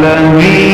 العالمين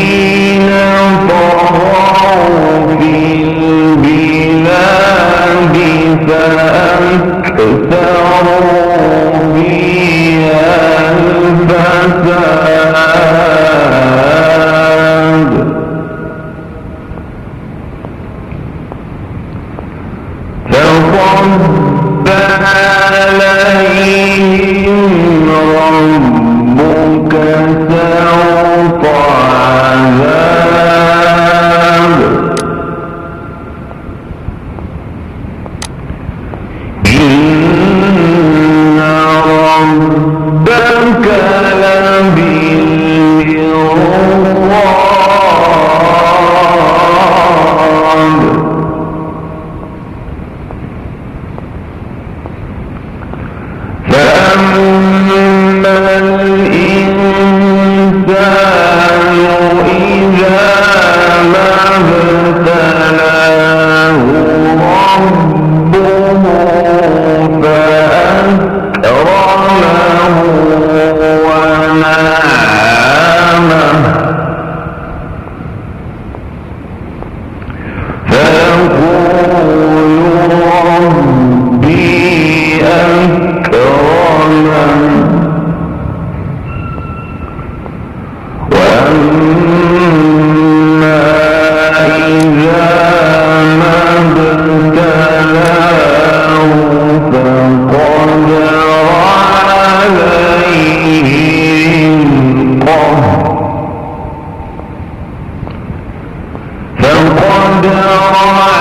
دارا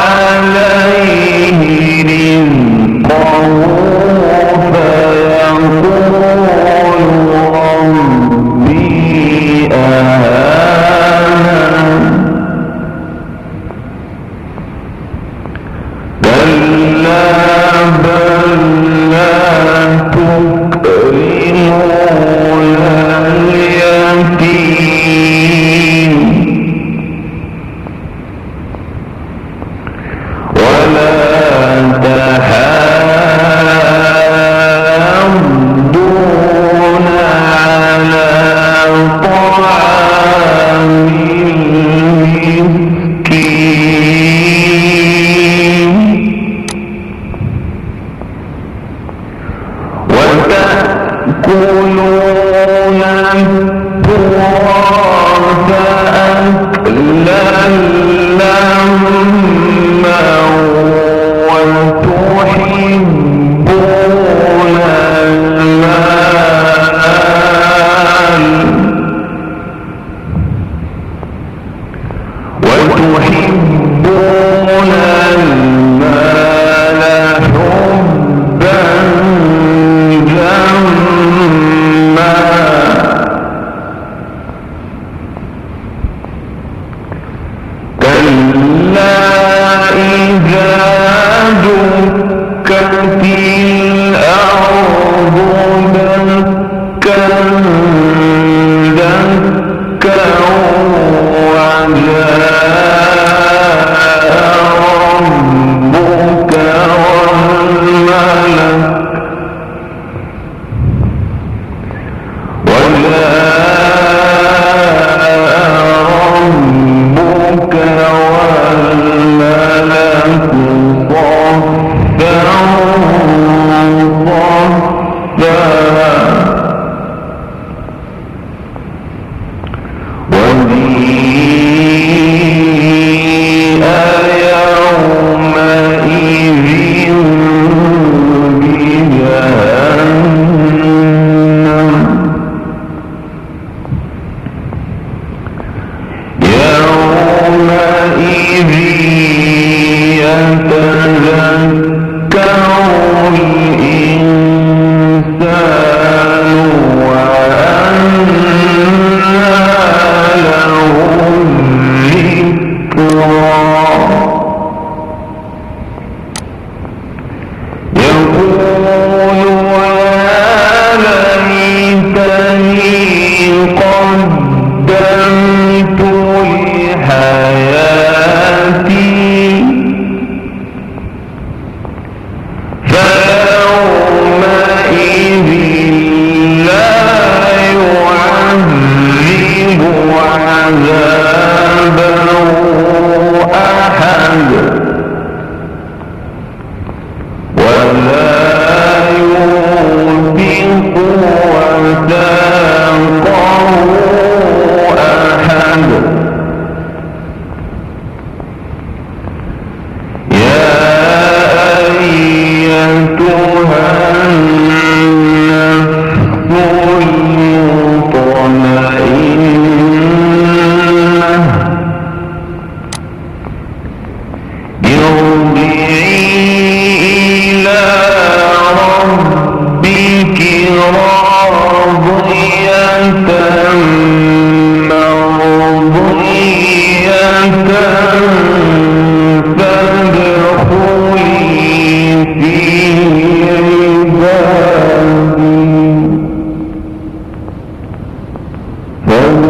عليكم وأتاكم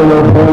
Lord.